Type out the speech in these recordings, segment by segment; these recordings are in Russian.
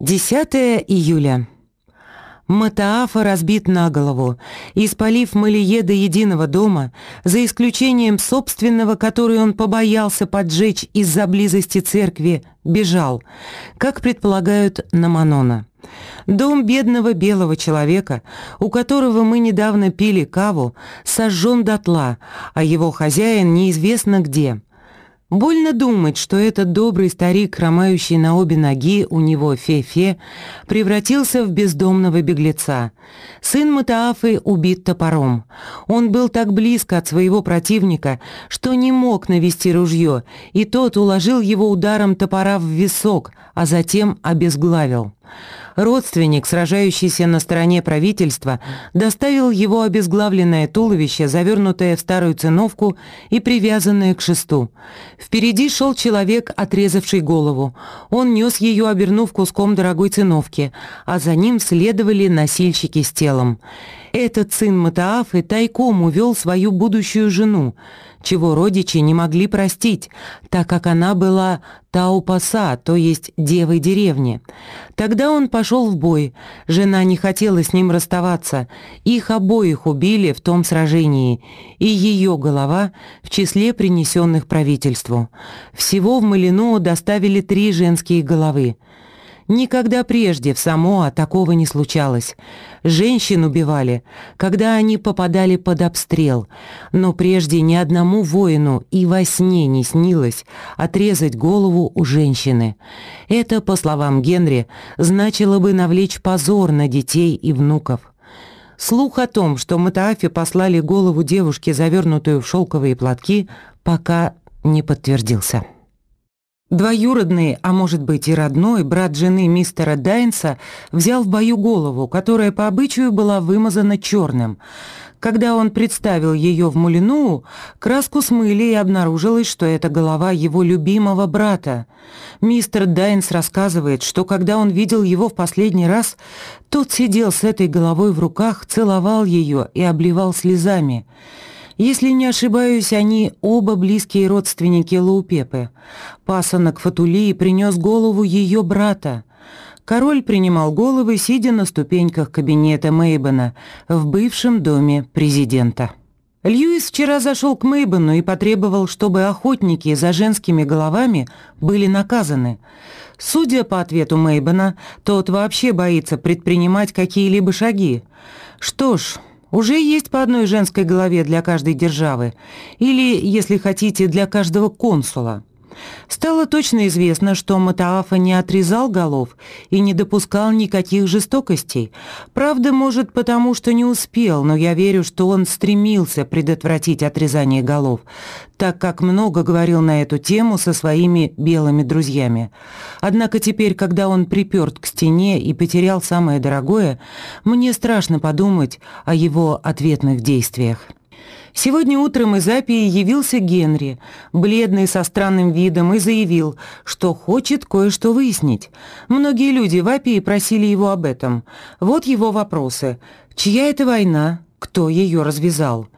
10 июля. Матаафа разбит на голову, и, спалив Малие до единого дома, за исключением собственного, который он побоялся поджечь из-за близости церкви, бежал, как предполагают на Манона. Дом бедного белого человека, у которого мы недавно пили каву, сожжен дотла, а его хозяин неизвестно где. Больно думать, что этот добрый старик, хромающий на обе ноги у него Фе-Фе, превратился в бездомного беглеца. Сын Матаафы убит топором. Он был так близко от своего противника, что не мог навести ружье, и тот уложил его ударом топора в висок, а затем обезглавил. Родственник, сражающийся на стороне правительства, доставил его обезглавленное туловище, завернутое в старую циновку и привязанное к шесту. Впереди шел человек, отрезавший голову. Он нес ее, обернув куском дорогой циновки, а за ним следовали носильщики с телом. Этот сын Матаафы тайком увел свою будущую жену, чего родичи не могли простить, так как она была Таупаса, то есть девой деревни. Тогда он пошел в бой, жена не хотела с ним расставаться, их обоих убили в том сражении, и ее голова в числе принесенных правительству. Всего в Малину доставили три женские головы. Никогда прежде в Самоа такого не случалось. Женщин убивали, когда они попадали под обстрел, но прежде ни одному воину и во сне не снилось отрезать голову у женщины. Это, по словам Генри, значило бы навлечь позор на детей и внуков. Слух о том, что Матаафе послали голову девушки, завернутую в шелковые платки, пока не подтвердился. Двоюродный, а может быть и родной, брат жены мистера Дайнса взял в бою голову, которая по обычаю была вымазана черным. Когда он представил ее в Мулину, краску смыли и обнаружилось, что это голова его любимого брата. Мистер Дайнс рассказывает, что когда он видел его в последний раз, тот сидел с этой головой в руках, целовал ее и обливал слезами. Если не ошибаюсь, они оба близкие родственники Лаупепы. Пасынок Фатулии принес голову ее брата. Король принимал головы, сидя на ступеньках кабинета Мейбена в бывшем доме президента. Льюис вчера зашел к Мейбену и потребовал, чтобы охотники за женскими головами были наказаны. Судя по ответу Мейбена, тот вообще боится предпринимать какие-либо шаги. Что ж, уже есть по одной женской голове для каждой державы, или, если хотите, для каждого консула. Стало точно известно, что Матаафа не отрезал голов и не допускал никаких жестокостей. Правда, может, потому что не успел, но я верю, что он стремился предотвратить отрезание голов, так как много говорил на эту тему со своими белыми друзьями. Однако теперь, когда он приперт к стене и потерял самое дорогое, мне страшно подумать о его ответных действиях. Сегодня утром из Апии явился Генри, бледный со странным видом, и заявил, что хочет кое-что выяснить. Многие люди в Апии просили его об этом. Вот его вопросы. Чья это война? Кто ее развязал?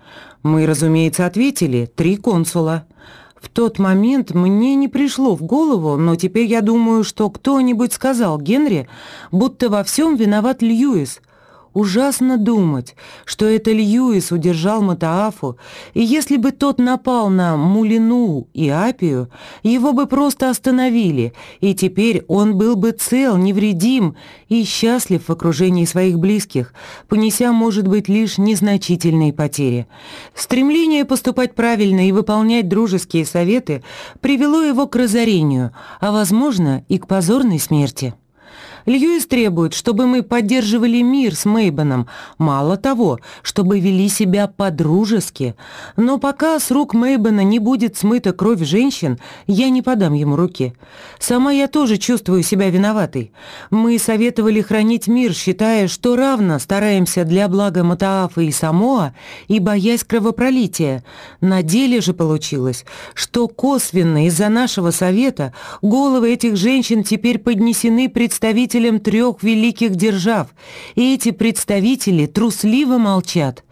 Мы, разумеется, ответили. Три консула. В тот момент мне не пришло в голову, но теперь я думаю, что кто-нибудь сказал Генри, будто во всем виноват Льюис – Ужасно думать, что это Льюис удержал Матаафу, и если бы тот напал на Мулину и Апию, его бы просто остановили, и теперь он был бы цел, невредим и счастлив в окружении своих близких, понеся, может быть, лишь незначительные потери. Стремление поступать правильно и выполнять дружеские советы привело его к разорению, а, возможно, и к позорной смерти. Льюис требует, чтобы мы поддерживали мир с Мейбаном, мало того, чтобы вели себя по-дружески. Но пока с рук Мейбана не будет смыта кровь женщин, я не подам ему руки. Сама я тоже чувствую себя виноватой. Мы советовали хранить мир, считая, что равно стараемся для блага Матаафа и Самоа и боясь кровопролития. На деле же получилось, что косвенно из-за нашего совета головы этих женщин теперь поднесены представителям представителям трех великих держав, и эти представители трусливо молчат.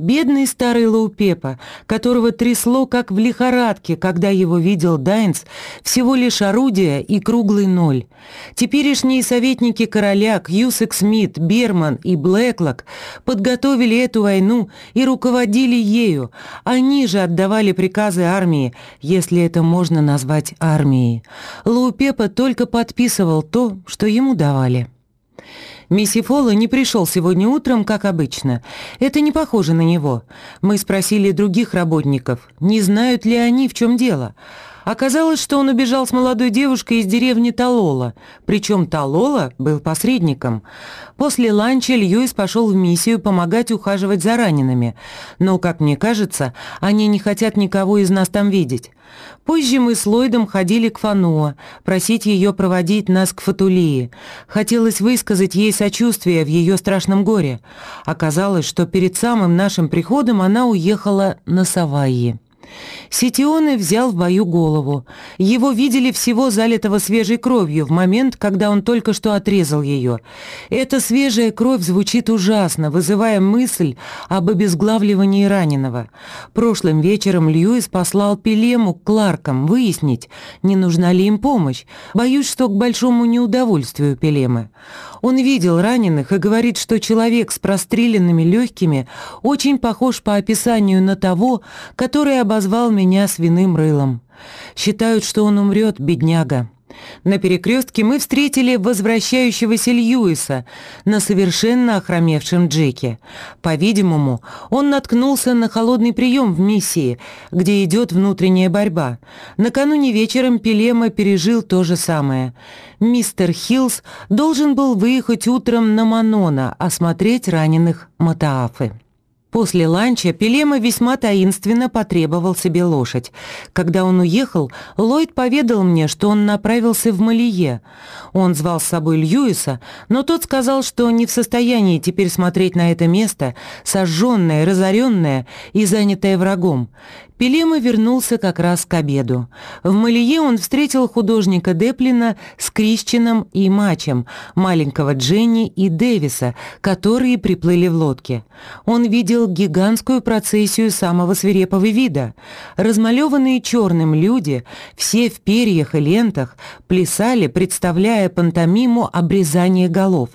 Бедный старый Лаупепа, которого трясло как в лихорадке, когда его видел Дайнс, всего лишь орудие и круглый ноль. Теперешние советники короля Кьюсек Смит, Берман и Блэклок подготовили эту войну и руководили ею. Они же отдавали приказы армии, если это можно назвать армией. Лаупепа только подписывал то, что ему давали. Миссифола не пришел сегодня утром, как обычно. Это не похоже на него. Мы спросили других работников, не знают ли они, в чем дело. Оказалось, что он убежал с молодой девушкой из деревни Талола, причем Талола был посредником. После ланча Льюис пошел в миссию помогать ухаживать за ранеными, но, как мне кажется, они не хотят никого из нас там видеть. Позже мы с Ллойдом ходили к Фануа, просить ее проводить нас к Фатулии. Хотелось высказать ей сочувствие в ее страшном горе. Оказалось, что перед самым нашим приходом она уехала на Савайи. Сетионы взял в бою голову. Его видели всего залитого свежей кровью в момент, когда он только что отрезал ее. Эта свежая кровь звучит ужасно, вызывая мысль об обезглавливании раненого. Прошлым вечером Льюис послал Пелему к Кларкам выяснить, не нужна ли им помощь. Боюсь, что к большому неудовольствию Пелемы. Он видел раненых и говорит, что человек с простреленными легкими очень похож по описанию на того, который обозвал меня свиным рылом. Считают, что он умрет, бедняга. На перекрестке мы встретили возвращающегося Льюиса на совершенно охромевшем Джеке. По-видимому, он наткнулся на холодный прием в миссии, где идет внутренняя борьба. Накануне вечером Пелема пережил то же самое. Мистер Хиллс должен был выехать утром на Манона осмотреть раненых Матаафы. После ланча Пелема весьма таинственно потребовал себе лошадь. Когда он уехал, Ллойд поведал мне, что он направился в Малие. Он звал с собой Льюиса, но тот сказал, что не в состоянии теперь смотреть на это место, сожженное, разоренное и занятое врагом. Пелема вернулся как раз к обеду. В Малие он встретил художника Деплина с Крищином и Мачем, маленького Дженни и Дэвиса, которые приплыли в лодке. Он видел гигантскую процессию самого свирепого вида. Размалеванные черным люди, все в перьях и лентах, плясали, представляя пантомиму обрезания голов.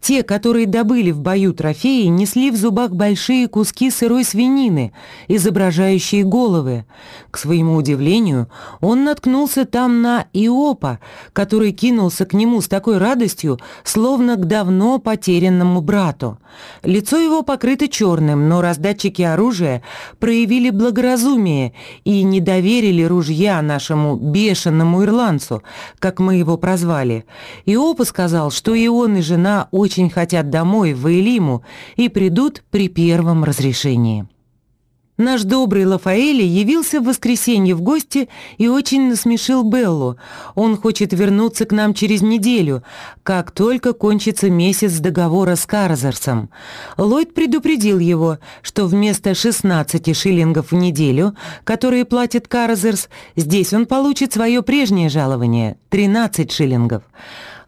Те, которые добыли в бою трофеи, несли в зубах большие куски сырой свинины, изображающие голову, головы. К своему удивлению, он наткнулся там на Иопа, который кинулся к нему с такой радостью, словно к давно потерянному брату. Лицо его покрыто черным, но раздатчики оружия проявили благоразумие и не доверили ружья нашему бешеному ирландцу, как мы его прозвали. Иопа сказал, что и он, и жена очень хотят домой, в Элиму, и придут при первом разрешении. Наш добрый Лафаэли явился в воскресенье в гости и очень насмешил Беллу. Он хочет вернуться к нам через неделю, как только кончится месяц договора с Карзерсом. Ллойд предупредил его, что вместо 16 шиллингов в неделю, которые платит Карзерс, здесь он получит свое прежнее жалование – 13 шиллингов.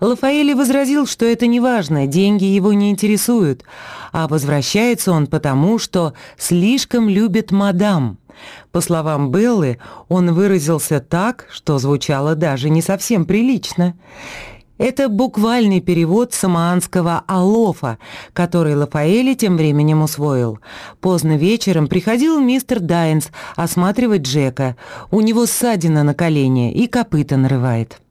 Лафаэли возразил, что это не важно, деньги его не интересуют, а возвращается он потому, что слишком любит мадам. По словам Беллы, он выразился так, что звучало даже не совсем прилично. Это буквальный перевод самоанского «алофа», который Лафаэли тем временем усвоил. Поздно вечером приходил мистер Дайнс осматривать Джека. У него ссадина на колене и копыта нарывает.